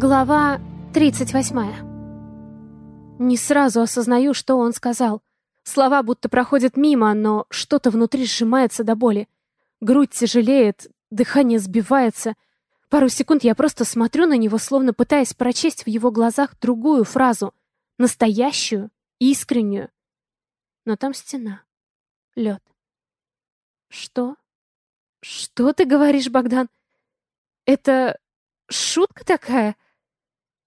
Глава 38. Не сразу осознаю, что он сказал. Слова будто проходят мимо, но что-то внутри сжимается до боли. Грудь тяжелеет, дыхание сбивается. Пару секунд я просто смотрю на него, словно пытаясь прочесть в его глазах другую фразу. Настоящую, искреннюю. Но там стена. Лед. Что? Что ты говоришь, Богдан? Это шутка такая?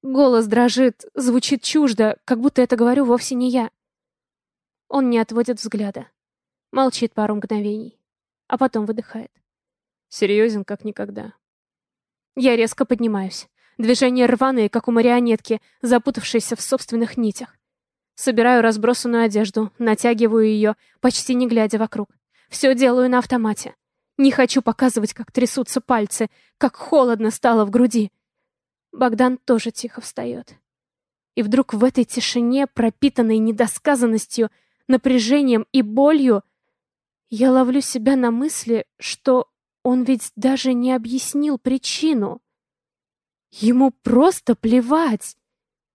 Голос дрожит, звучит чуждо, как будто это говорю вовсе не я. Он не отводит взгляда. Молчит пару мгновений, а потом выдыхает. Серьезен, как никогда. Я резко поднимаюсь. Движения рваные, как у марионетки, запутавшейся в собственных нитях. Собираю разбросанную одежду, натягиваю ее, почти не глядя вокруг. Все делаю на автомате. Не хочу показывать, как трясутся пальцы, как холодно стало в груди. Богдан тоже тихо встает. И вдруг в этой тишине, пропитанной недосказанностью, напряжением и болью, я ловлю себя на мысли, что он ведь даже не объяснил причину. Ему просто плевать.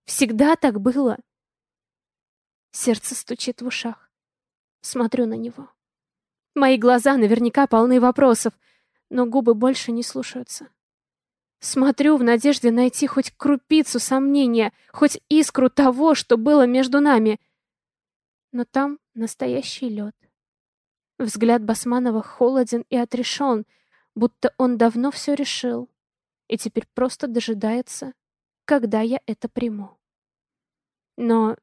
Всегда так было. Сердце стучит в ушах. Смотрю на него. Мои глаза наверняка полны вопросов, но губы больше не слушаются. Смотрю в надежде найти хоть крупицу сомнения, хоть искру того, что было между нами. Но там настоящий лед. Взгляд Басманова холоден и отрешен, будто он давно все решил и теперь просто дожидается, когда я это приму. Но,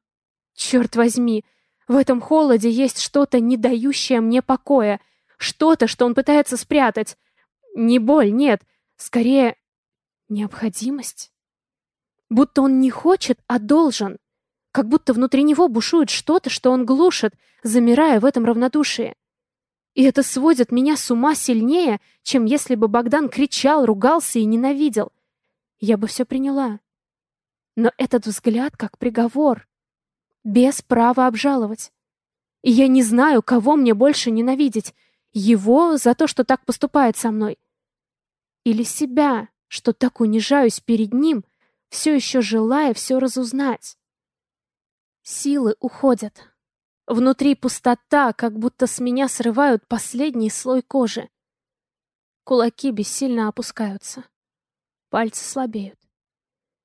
черт возьми, в этом холоде есть что-то, не дающее мне покоя, что-то, что он пытается спрятать. Не боль, нет, скорее необходимость. Будто он не хочет, а должен. Как будто внутри него бушует что-то, что он глушит, замирая в этом равнодушии. И это сводит меня с ума сильнее, чем если бы Богдан кричал, ругался и ненавидел. Я бы все приняла. Но этот взгляд как приговор. Без права обжаловать. И я не знаю, кого мне больше ненавидеть. Его за то, что так поступает со мной. Или себя, что так унижаюсь перед ним, все еще желая все разузнать. Силы уходят. Внутри пустота, как будто с меня срывают последний слой кожи. Кулаки бессильно опускаются. Пальцы слабеют.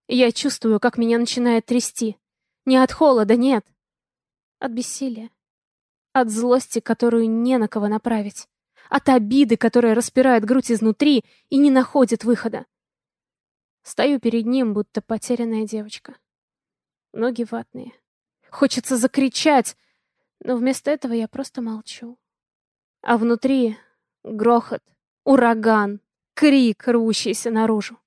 Я чувствую, как меня начинает трясти. Не от холода, нет. От бессилия. От злости, которую не на кого направить. От обиды, которая распирает грудь изнутри и не находит выхода. Стою перед ним, будто потерянная девочка. Ноги ватные. Хочется закричать, но вместо этого я просто молчу. А внутри грохот, ураган, крик, рвущийся наружу.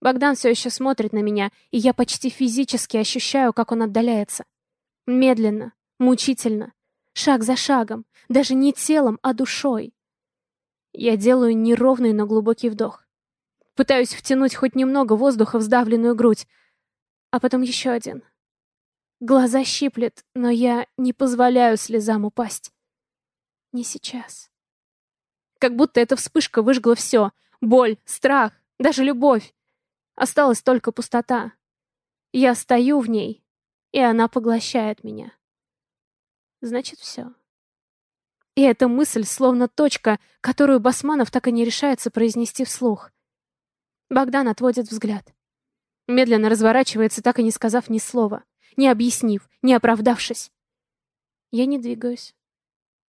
Богдан все еще смотрит на меня, и я почти физически ощущаю, как он отдаляется. Медленно, мучительно, шаг за шагом, даже не телом, а душой. Я делаю неровный, но глубокий вдох. Пытаюсь втянуть хоть немного воздуха в сдавленную грудь, а потом еще один — Глаза щиплет, но я не позволяю слезам упасть. Не сейчас. Как будто эта вспышка выжгла все. Боль, страх, даже любовь. Осталась только пустота. Я стою в ней, и она поглощает меня. Значит, все. И эта мысль словно точка, которую Басманов так и не решается произнести вслух. Богдан отводит взгляд. Медленно разворачивается, так и не сказав ни слова не объяснив, не оправдавшись. Я не двигаюсь.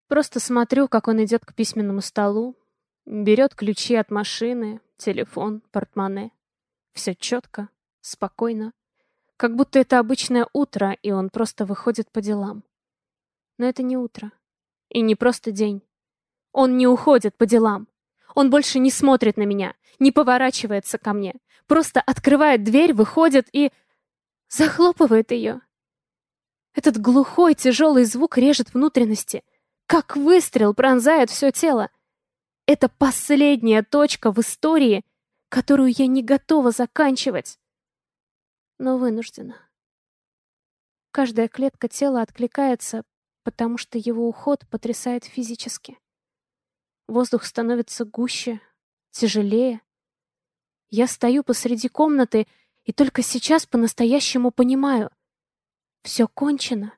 Просто смотрю, как он идет к письменному столу, берет ключи от машины, телефон, портмоне. Все четко, спокойно. Как будто это обычное утро, и он просто выходит по делам. Но это не утро. И не просто день. Он не уходит по делам. Он больше не смотрит на меня, не поворачивается ко мне. Просто открывает дверь, выходит и захлопывает ее. Этот глухой, тяжелый звук режет внутренности, как выстрел пронзает все тело. Это последняя точка в истории, которую я не готова заканчивать, но вынуждена. Каждая клетка тела откликается, потому что его уход потрясает физически. Воздух становится гуще, тяжелее. Я стою посреди комнаты и только сейчас по-настоящему понимаю. Все кончено.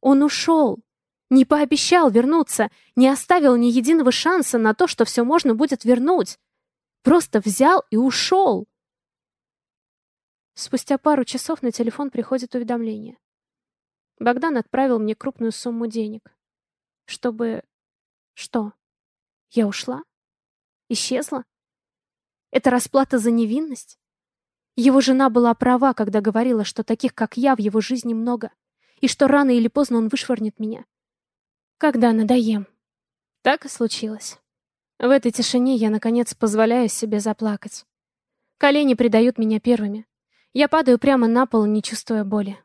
Он ушел. Не пообещал вернуться, не оставил ни единого шанса на то, что все можно будет вернуть. Просто взял и ушел. Спустя пару часов на телефон приходит уведомление. Богдан отправил мне крупную сумму денег. Чтобы... Что? Я ушла? Исчезла? Это расплата за невинность? Его жена была права, когда говорила, что таких, как я, в его жизни много, и что рано или поздно он вышвырнет меня. Когда надоем. Так и случилось. В этой тишине я, наконец, позволяю себе заплакать. Колени предают меня первыми. Я падаю прямо на пол, не чувствуя боли.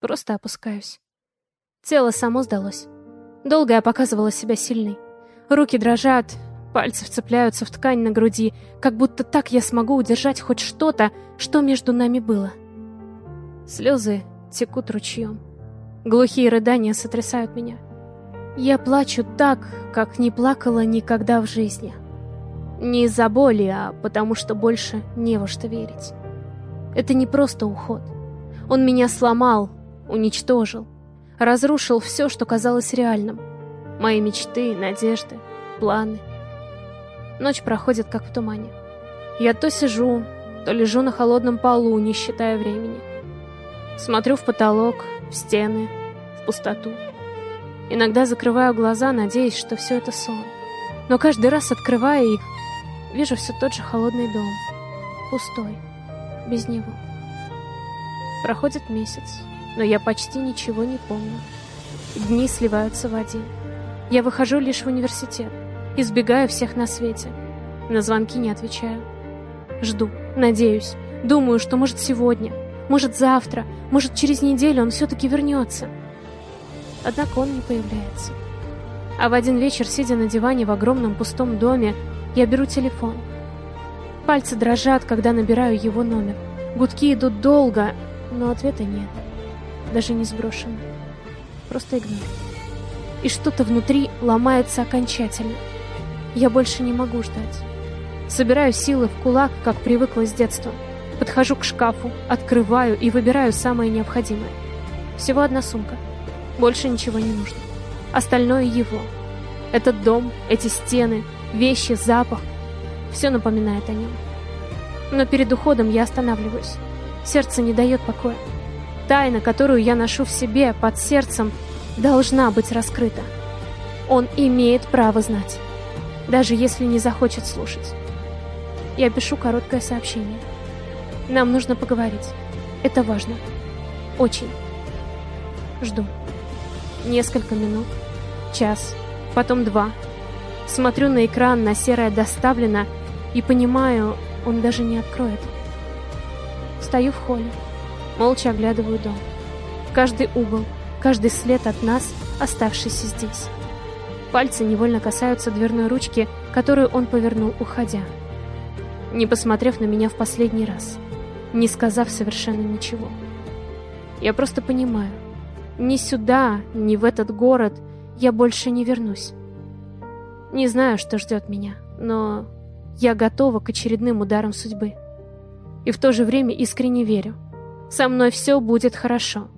Просто опускаюсь. Тело само сдалось. Долго я показывала себя сильной. Руки дрожат, пальцы вцепляются в ткань на груди, как будто так я смогу удержать хоть что-то, что между нами было. Слезы текут ручьем. Глухие рыдания сотрясают меня. Я плачу так, как не плакала никогда в жизни. Не из-за боли, а потому что больше не во что верить. Это не просто уход. Он меня сломал, уничтожил, разрушил все, что казалось реальным. Мои мечты, надежды, планы. Ночь проходит как в тумане. Я то сижу, то лежу на холодном полу, не считая времени. Смотрю в потолок, в стены, в пустоту. Иногда закрываю глаза, надеясь, что все это сон. Но каждый раз, открывая их, вижу все тот же холодный дом. Пустой. Без него. Проходит месяц но я почти ничего не помню. Дни сливаются в один. Я выхожу лишь в университет, избегаю всех на свете. На звонки не отвечаю. Жду, надеюсь, думаю, что может сегодня, может завтра, может через неделю он все-таки вернется. Однако он не появляется. А в один вечер, сидя на диване в огромном пустом доме, я беру телефон. Пальцы дрожат, когда набираю его номер. Гудки идут долго, но ответа нет даже не сброшена. Просто игнор. И что-то внутри ломается окончательно. Я больше не могу ждать. Собираю силы в кулак, как привыкла с детства. Подхожу к шкафу, открываю и выбираю самое необходимое. Всего одна сумка. Больше ничего не нужно. Остальное его. Этот дом, эти стены, вещи, запах. Все напоминает о нем. Но перед уходом я останавливаюсь. Сердце не дает покоя. Тайна, которую я ношу в себе, под сердцем, должна быть раскрыта. Он имеет право знать, даже если не захочет слушать. Я пишу короткое сообщение. Нам нужно поговорить. Это важно. Очень. Жду. Несколько минут, час, потом два. Смотрю на экран, на серое «Доставлено» и понимаю, он даже не откроет. Стою в холле. Молча оглядываю дом. Каждый угол, каждый след от нас, оставшийся здесь. Пальцы невольно касаются дверной ручки, которую он повернул, уходя. Не посмотрев на меня в последний раз, не сказав совершенно ничего. Я просто понимаю, ни сюда, ни в этот город я больше не вернусь. Не знаю, что ждет меня, но я готова к очередным ударам судьбы. И в то же время искренне верю, со мной все будет хорошо.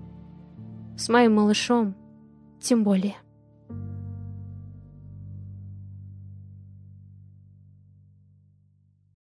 С моим малышом тем более.